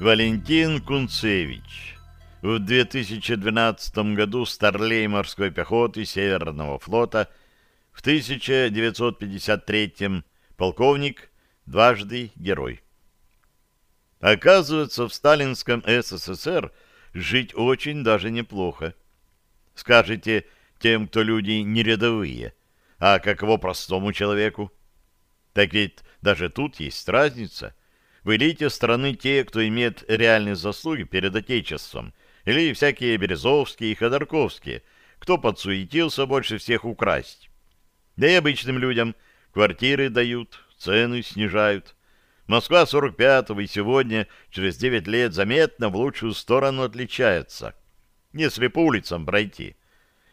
Валентин Кунцевич. В 2012 году старлей морской пехоты Северного флота, в 1953 полковник, дважды герой. Оказывается, в сталинском СССР жить очень даже неплохо. Скажете тем, кто люди не рядовые, а каково простому человеку? Так ведь даже тут есть разница. В элите страны те, кто имеет реальные заслуги перед Отечеством, или всякие Березовские и Ходорковские, кто подсуетился больше всех украсть. Да и обычным людям квартиры дают, цены снижают. Москва 45-го и сегодня, через 9 лет, заметно в лучшую сторону отличается, если по улицам пройти.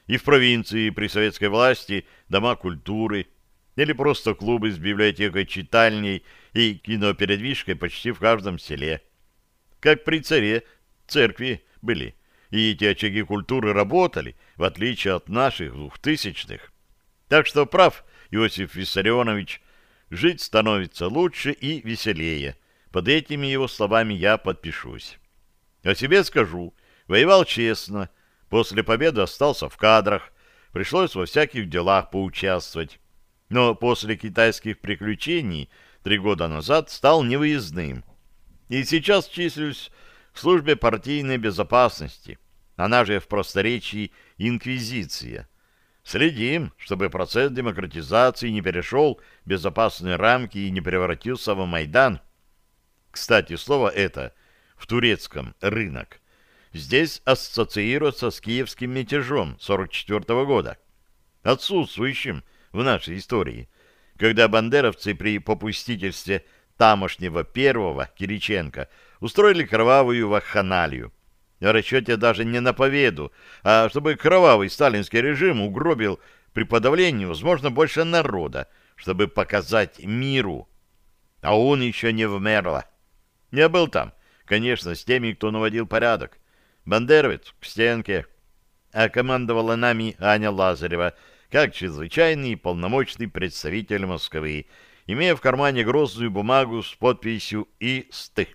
И в провинции при советской власти дома культуры, или просто клубы с библиотекой, читальней и кинопередвижкой почти в каждом селе. Как при царе церкви были, и эти очаги культуры работали, в отличие от наших двухтысячных. Так что прав Иосиф Виссарионович, жить становится лучше и веселее. Под этими его словами я подпишусь. О себе скажу, воевал честно, после победы остался в кадрах, пришлось во всяких делах поучаствовать но после китайских приключений три года назад стал невыездным. И сейчас числюсь в службе партийной безопасности, она же в просторечии инквизиция. Следим, чтобы процесс демократизации не перешел безопасные рамки и не превратился в Майдан. Кстати, слово это в турецком «рынок» здесь ассоциируется с киевским мятежом 44 -го года, отсутствующим в нашей истории, когда бандеровцы при попустительстве тамошнего первого Кириченко устроили кровавую вакханалию. В расчете даже не на победу, а чтобы кровавый сталинский режим угробил при подавлении, возможно, больше народа, чтобы показать миру. А он еще не вмерла. Я был там, конечно, с теми, кто наводил порядок. Бандеровец к стенке. А командовала нами Аня Лазарева — как чрезвычайный и полномочный представитель Москвы, имея в кармане грозную бумагу с подписью «И.Сты».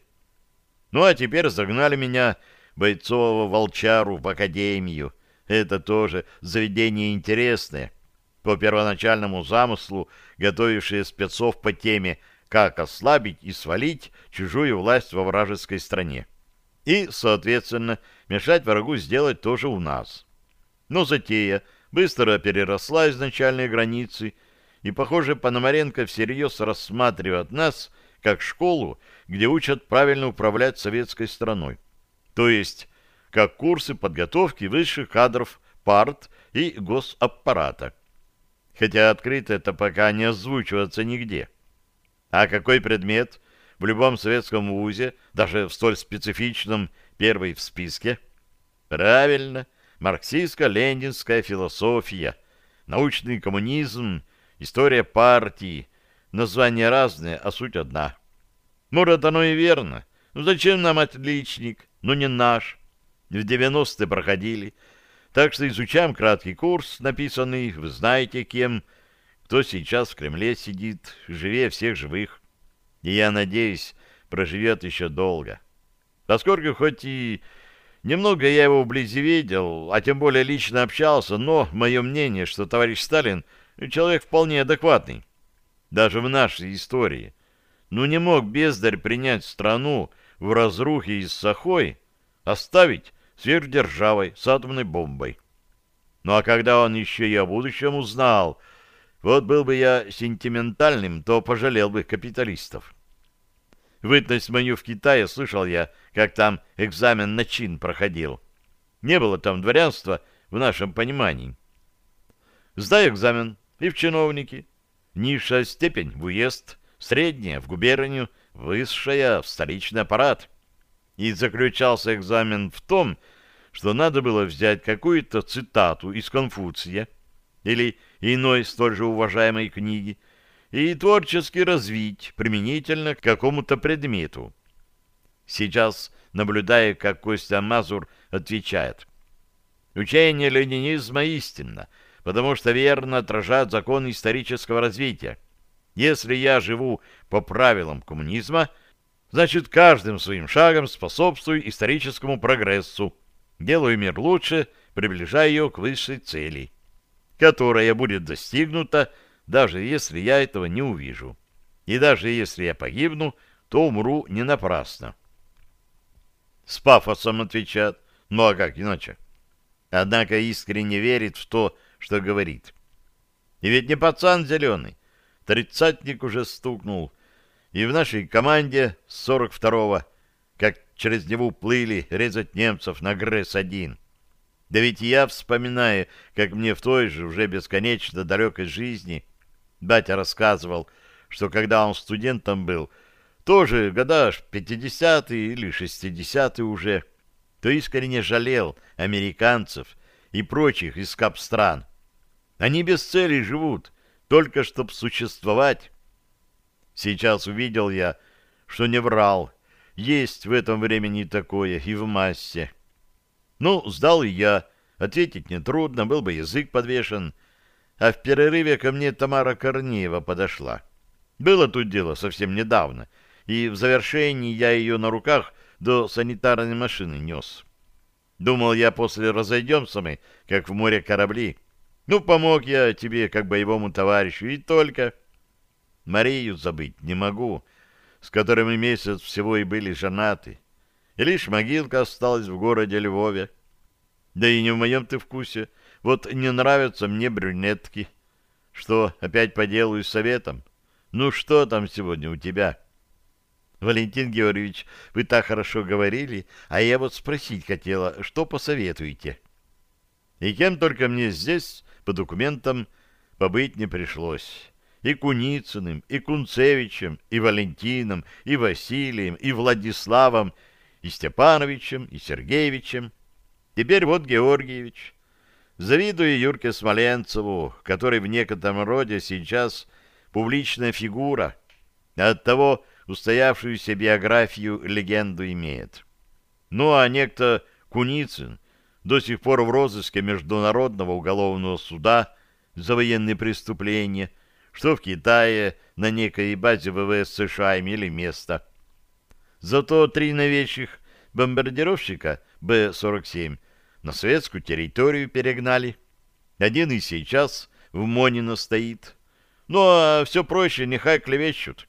Ну а теперь загнали меня, бойцового волчару, в академию. Это тоже заведение интересное. По первоначальному замыслу, готовившие спецов по теме «Как ослабить и свалить чужую власть во вражеской стране». И, соответственно, мешать врагу сделать тоже у нас. Но затея – быстро переросла изначальные границы, и, похоже, Пономаренко всерьез рассматривает нас как школу, где учат правильно управлять советской страной. То есть, как курсы подготовки высших кадров парт и госаппарата. Хотя открыто это пока не озвучивается нигде. А какой предмет в любом советском вузе, даже в столь специфичном первый в списке? Правильно – марксистско-ленинская философия, научный коммунизм, история партии. Названия разные, а суть одна. Может, оно и верно. Ну зачем нам отличник? Ну не наш. В 90-е проходили. Так что изучаем краткий курс, написанный, вы знаете кем, кто сейчас в Кремле сидит, живее всех живых. И я надеюсь, проживет еще долго. Поскольку хоть и Немного я его вблизи видел, а тем более лично общался, но мое мнение, что товарищ Сталин человек вполне адекватный. Даже в нашей истории. Ну не мог бездарь принять страну в разрухе и с сахой, оставить сверхдержавой с атомной бомбой. Ну а когда он еще и о будущем узнал, вот был бы я сентиментальным, то пожалел бы капиталистов. Вытность мою в Китае слышал я, как там экзамен на чин проходил. Не было там дворянства в нашем понимании. Сдай экзамен и в чиновники. Низшая степень в уезд, средняя в губернию, высшая в столичный аппарат. И заключался экзамен в том, что надо было взять какую-то цитату из Конфуция или иной столь же уважаемой книги, и творчески развить применительно к какому-то предмету. Сейчас, наблюдая, как Костя Мазур отвечает. Учение ленинизма истинно, потому что верно отражает закон исторического развития. Если я живу по правилам коммунизма, Значит, каждым своим шагом способствую историческому прогрессу, делаю мир лучше, приближая ее к высшей цели, которая будет достигнута, даже если я этого не увижу. И даже если я погибну, то умру не напрасно. С пафосом отвечает, ну а как иначе? Однако искренне верит в то, что говорит. И ведь не пацан зеленый, тридцатник уже стукнул, и в нашей команде с 42-го, как через него плыли резать немцев на ГРЭС-1. Да ведь я вспоминаю, как мне в той же уже бесконечно далекой жизни батя рассказывал, что когда он студентом был, тоже года 50-е или 60-е уже, то искренне жалел американцев и прочих из кап-стран. Они без цели живут, только чтоб существовать. Сейчас увидел я, что не врал. Есть в этом времени такое и в массе. Ну, сдал и я. Ответить нетрудно, был бы язык подвешен. А в перерыве ко мне Тамара Корнеева подошла. Было тут дело совсем недавно, и в завершении я ее на руках до санитарной машины нес. Думал я, после разойдемся мы, как в море корабли. Ну, помог я тебе, как боевому товарищу, и только... Марию забыть не могу, с которой мы месяц всего и были женаты. И лишь могилка осталась в городе Львове. Да и не в моем ты вкусе. Вот не нравятся мне брюнетки. Что, опять по делу и советом? Ну, что там сегодня у тебя?» Валентин Георгиевич, вы так хорошо говорили, а я вот спросить хотела, что посоветуете? И кем только мне здесь по документам побыть не пришлось. И Куницыным, и Кунцевичем, и Валентином, и Василием, и Владиславом, и Степановичем, и Сергеевичем. Теперь вот Георгиевич. Завидую Юрке Смоленцеву, который в некотором роде сейчас публичная фигура. Оттого устоявшуюся биографию легенду имеет. Ну а некто Куницын до сих пор в розыске Международного уголовного суда за военные преступления, что в Китае на некой базе ВВС США имели место. Зато три новейших бомбардировщика Б-47 на советскую территорию перегнали. Один и сейчас в Монино стоит. Ну а все проще, нехай клевещут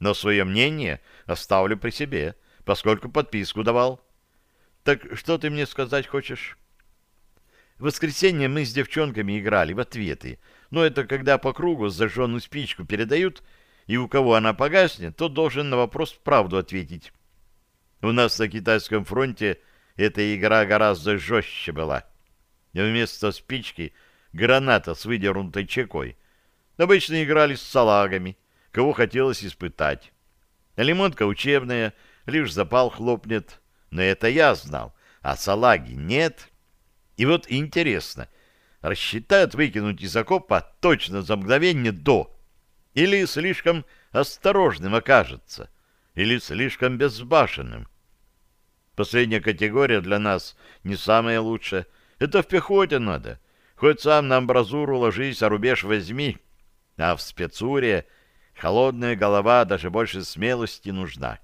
но свое мнение оставлю при себе, поскольку подписку давал. Так что ты мне сказать хочешь? В воскресенье мы с девчонками играли в ответы, но это когда по кругу зажженную спичку передают, и у кого она погаснет, тот должен на вопрос правду ответить. У нас на китайском фронте эта игра гораздо жестче была. Вместо спички граната с выдернутой чекой. Обычно играли с салагами, кого хотелось испытать. Лимонка учебная, лишь запал хлопнет. Но это я знал, а салаги нет. И вот интересно, рассчитают выкинуть из окопа точно за мгновение до. Или слишком осторожным окажется, или слишком безбашенным. Последняя категория для нас не самая лучшая. Это в пехоте надо. Хоть сам на амбразуру ложись, а рубеж возьми. А в спецуре Холодная голова даже больше смелости нужна.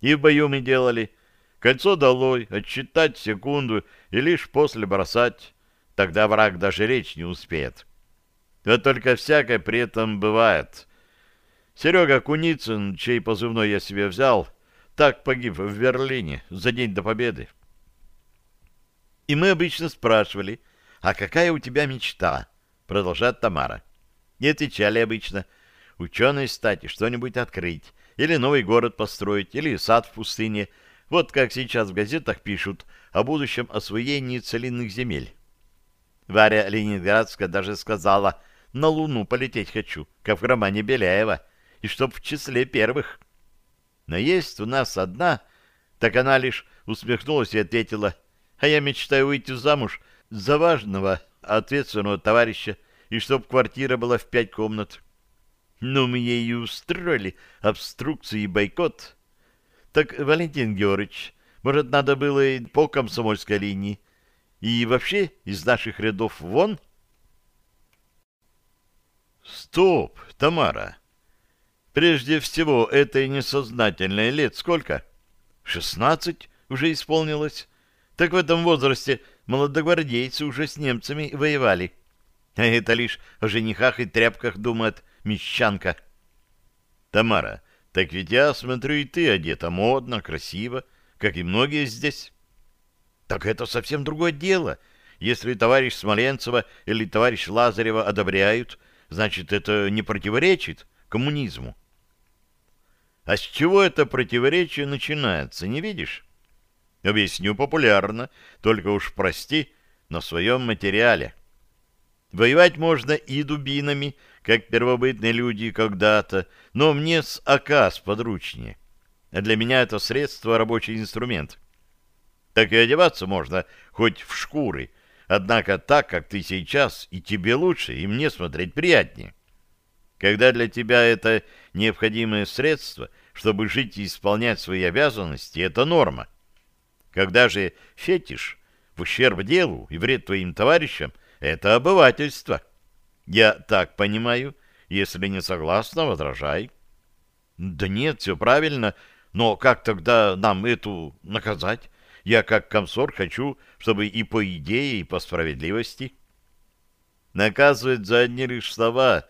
И в бою мы делали. Кольцо долой, отсчитать секунду и лишь после бросать. Тогда враг даже речь не успеет. Вот только всякое при этом бывает. Серега Куницын, чей позывной я себе взял, так погиб в Берлине за день до победы. И мы обычно спрашивали, а какая у тебя мечта? Продолжает Тамара. Не отвечали обычно – ученой стать и что-нибудь открыть, или новый город построить, или сад в пустыне, вот как сейчас в газетах пишут о будущем освоении целинных земель. Варя Ленинградская даже сказала, на Луну полететь хочу, как в романе Беляева, и чтоб в числе первых. Но есть у нас одна, так она лишь усмехнулась и ответила, а я мечтаю выйти замуж за важного, ответственного товарища, и чтоб квартира была в пять комнат. Ну, мы ей устроили обструкцию и бойкот. Так, Валентин Георгиевич, может, надо было и по комсомольской линии? И вообще из наших рядов вон? Стоп, Тамара. Прежде всего, этой несознательной лет сколько? Шестнадцать уже исполнилось. Так в этом возрасте молодогвардейцы уже с немцами воевали. А это лишь о женихах и тряпках думает мещанка. Тамара, так ведь я смотрю, и ты одета модно, красиво, как и многие здесь. Так это совсем другое дело. Если товарищ Смоленцева или товарищ Лазарева одобряют, значит, это не противоречит коммунизму. А с чего это противоречие начинается, не видишь? Объясню популярно, только уж прости, на своем материале. Воевать можно и дубинами, как первобытные люди когда-то, но мне с АК подручнее. А для меня это средство рабочий инструмент. Так и одеваться можно хоть в шкуры, однако так, как ты сейчас, и тебе лучше, и мне смотреть приятнее. Когда для тебя это необходимое средство, чтобы жить и исполнять свои обязанности, это норма. Когда же фетиш в ущерб делу и вред твоим товарищам – это обывательство. Я так понимаю. Если не согласна, возражай. Да нет, все правильно. Но как тогда нам эту наказать? Я как комсор хочу, чтобы и по идее, и по справедливости. Наказывать за одни лишь слова.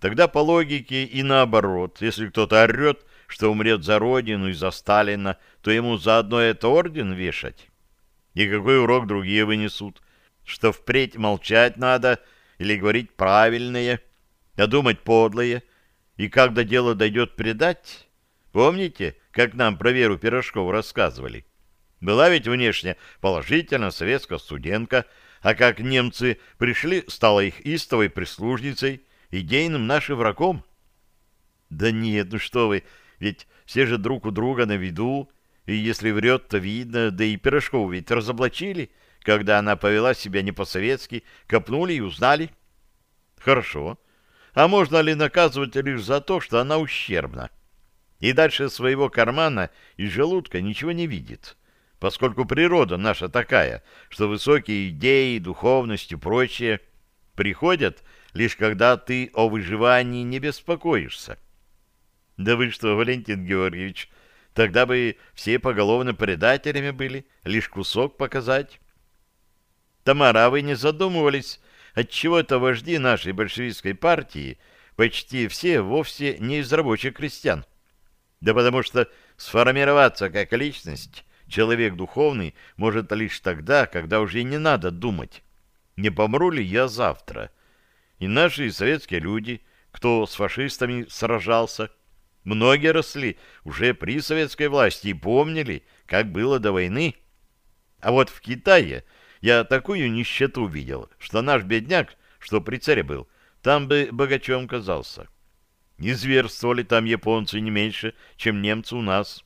Тогда по логике и наоборот. Если кто-то орет, что умрет за родину и за Сталина, то ему заодно это орден вешать. И какой урок другие вынесут? что впредь молчать надо или говорить правильное, а думать подлое, и когда дело дойдет предать, помните, как нам про Веру Пирожкову рассказывали? Была ведь внешне положительно советская студентка, а как немцы пришли, стала их истовой прислужницей, идейным нашим врагом. Да нет, ну что вы, ведь все же друг у друга на виду, и если врет, то видно, да и Пирожкову ведь разоблачили, когда она повела себя не по-советски, копнули и узнали. Хорошо. А можно ли наказывать лишь за то, что она ущербна? И дальше своего кармана и желудка ничего не видит, поскольку природа наша такая, что высокие идеи, духовность и прочее приходят лишь когда ты о выживании не беспокоишься. Да вы что, Валентин Георгиевич, тогда бы все поголовно предателями были, лишь кусок показать. Тамара, вы не задумывались, отчего это вожди нашей большевистской партии почти все вовсе не из рабочих крестьян? Да потому что сформироваться как личность человек духовный может лишь тогда, когда уже не надо думать, не помру ли я завтра. И наши советские люди, кто с фашистами сражался, многие росли уже при советской власти и помнили, как было до войны. А вот в Китае – я такую нищету видел, что наш бедняк, что при царе был, там бы богачом казался. Не зверствовали там японцы не меньше, чем немцы у нас.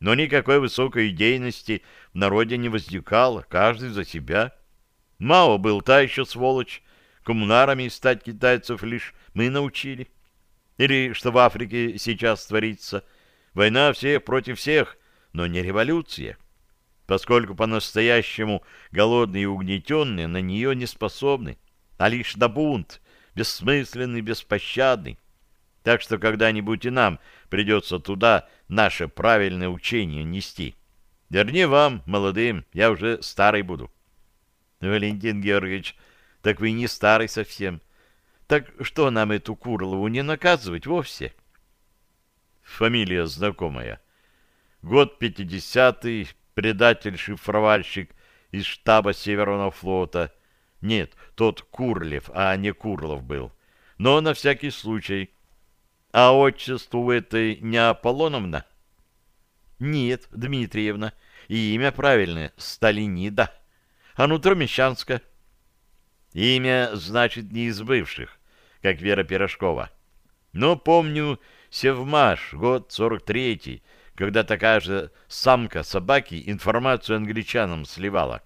Но никакой высокой идейности в народе не возникало, каждый за себя. Мао был та еще сволочь, коммунарами стать китайцев лишь мы научили. Или что в Африке сейчас творится. Война всех против всех, но не революция поскольку по-настоящему голодные и угнетенные на нее не способны, а лишь на бунт, бессмысленный, беспощадный. Так что когда-нибудь и нам придется туда наше правильное учение нести. Вернее, вам, молодым, я уже старый буду. Валентин Георгиевич, так вы не старый совсем. Так что нам эту Курлову не наказывать вовсе? Фамилия знакомая. Год пятидесятый, предатель-шифровальщик из штаба Северного флота. Нет, тот Курлев, а не Курлов был. Но на всякий случай. А отчество у этой не Аполлоновна? Нет, Дмитриевна. И имя правильное — Сталинида. А нутро Мещанска. Имя, значит, не из бывших, как Вера Пирожкова. Но помню Севмаш, год сорок третий, когда такая же самка собаки информацию англичанам сливала.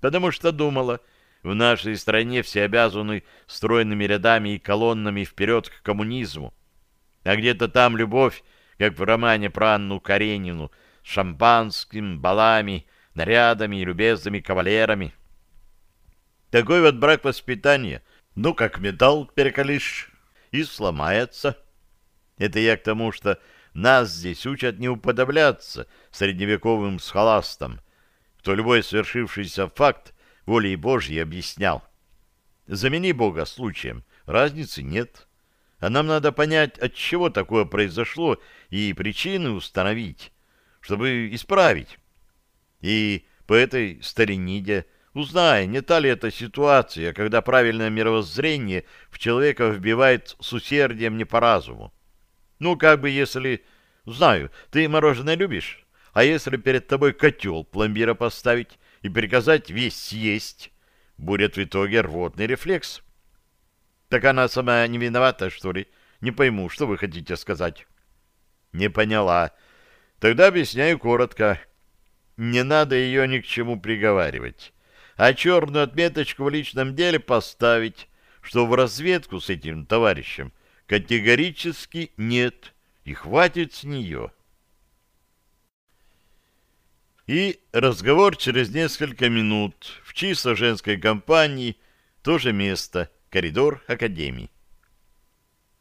Потому что думала, в нашей стране все обязаны стройными рядами и колоннами вперед к коммунизму. А где-то там любовь, как в романе про Анну Каренину, шампанским, балами, нарядами и любезными кавалерами. Такой вот брак воспитания, ну, как металл перекалишь, и сломается. Это я к тому, что нас здесь учат не уподобляться средневековым схоластам, кто любой свершившийся факт волей Божьей объяснял. Замени Бога случаем, разницы нет. А нам надо понять, от чего такое произошло, и причины установить, чтобы исправить. И по этой стариниде, узная, не та ли это ситуация, когда правильное мировоззрение в человека вбивает с усердием не по разуму. Ну, как бы если... Знаю, ты мороженое любишь? А если перед тобой котел пломбира поставить и приказать весь съесть, будет в итоге рвотный рефлекс. Так она сама не виновата, что ли? Не пойму, что вы хотите сказать. Не поняла. Тогда объясняю коротко. Не надо ее ни к чему приговаривать. А черную отметочку в личном деле поставить, что в разведку с этим товарищем категорически нет, и хватит с нее. И разговор через несколько минут в чисто женской компании, тоже место, коридор академии.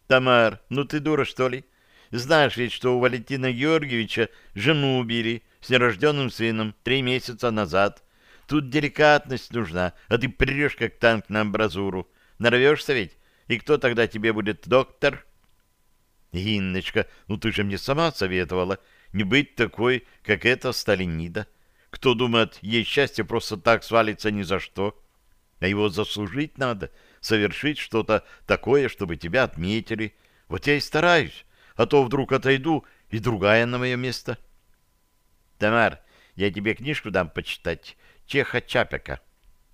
«Тамар, ну ты дура, что ли? Знаешь ведь, что у Валентина Георгиевича жену убили с нерожденным сыном три месяца назад. Тут деликатность нужна, а ты прешь, как танк на амбразуру. Нарвешься ведь? И кто тогда тебе будет доктор?» «Инночка, ну ты же мне сама советовала» не быть такой, как эта Сталинида. Кто думает, ей счастье просто так свалится ни за что, а его заслужить надо, совершить что-то такое, чтобы тебя отметили. Вот я и стараюсь, а то вдруг отойду, и другая на мое место. Тамар, я тебе книжку дам почитать, Чеха Чапека.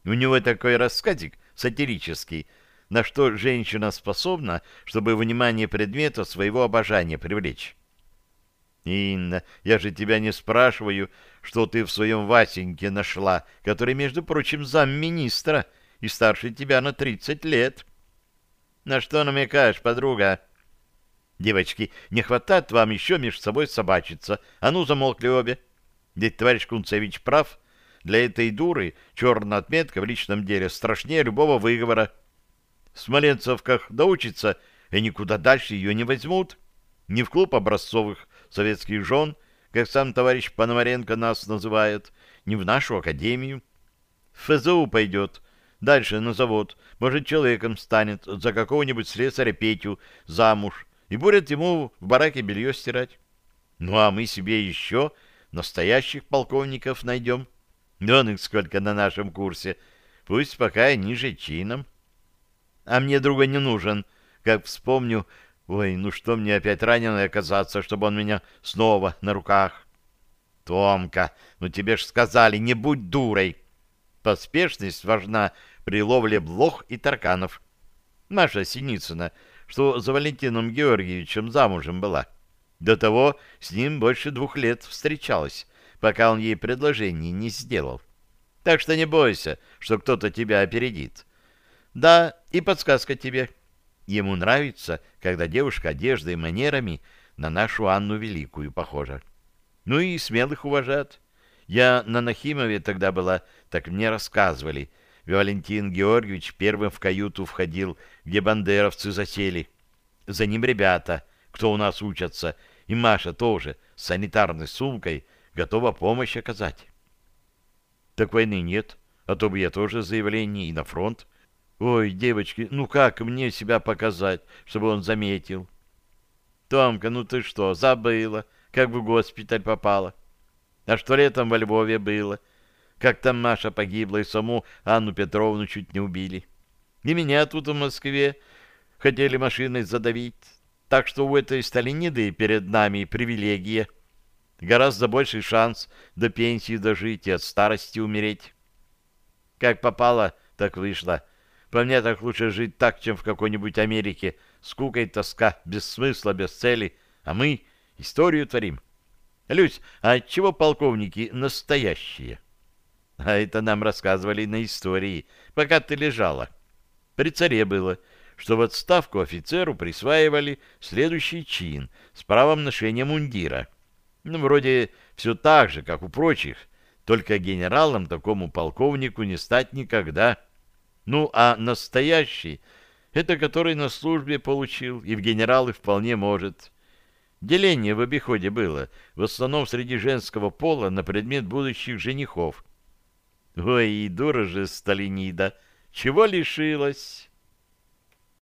У него такой рассказик сатирический, на что женщина способна, чтобы внимание предмета своего обожания привлечь. Инна, я же тебя не спрашиваю, что ты в своем Васеньке нашла, который, между прочим, замминистра и старше тебя на тридцать лет. На что намекаешь, подруга? Девочки, не хватает вам еще между собой собачиться. А ну, замолкли обе. Ведь товарищ Кунцевич прав. Для этой дуры черная отметка в личном деле страшнее любого выговора. В Смоленцевках доучится, и никуда дальше ее не возьмут. Ни в клуб образцовых советских жен, как сам товарищ Пономаренко нас называет, не в нашу академию. В ФЗУ пойдет, дальше на завод, может, человеком станет, за какого-нибудь слесаря Петю замуж, и будет ему в бараке белье стирать. Ну, а мы себе еще настоящих полковников найдем. Вон их сколько на нашем курсе, пусть пока и ниже чином. А мне друга не нужен, как вспомню, Ой, ну что мне опять раненый оказаться, чтобы он меня снова на руках? Томка, ну тебе ж сказали, не будь дурой. Поспешность важна при ловле блох и тарканов. Маша Синицына, что за Валентином Георгиевичем замужем была. До того с ним больше двух лет встречалась, пока он ей предложение не сделал. Так что не бойся, что кто-то тебя опередит. Да, и подсказка тебе — Ему нравится, когда девушка одеждой и манерами на нашу Анну Великую похожа. Ну и смелых уважат. Я на Нахимове тогда была, так мне рассказывали. Валентин Георгиевич первым в каюту входил, где бандеровцы засели. За ним ребята, кто у нас учатся, и Маша тоже с санитарной сумкой готова помощь оказать. Так войны нет, а то бы я тоже заявление и на фронт Ой, девочки, ну как мне себя показать, чтобы он заметил? Томка, ну ты что, забыла, как в госпиталь попала? А что летом во Львове было? Как там Маша погибла и саму Анну Петровну чуть не убили. И меня тут в Москве хотели машиной задавить. Так что у этой Сталиниды перед нами привилегия. Гораздо больший шанс до пенсии дожить и от старости умереть. Как попало, так вышло. По мне так лучше жить так, чем в какой-нибудь Америке. Скука и тоска, без смысла, без цели. А мы историю творим. Люсь, а чего полковники настоящие? А это нам рассказывали на истории, пока ты лежала. При царе было, что в отставку офицеру присваивали следующий чин с правом ношения мундира. Ну, вроде все так же, как у прочих, только генералом такому полковнику не стать никогда. Ну, а настоящий — это который на службе получил и в генералы вполне может. Деление в обиходе было, в основном среди женского пола, на предмет будущих женихов. Ой, и дура же Сталинида, чего лишилась?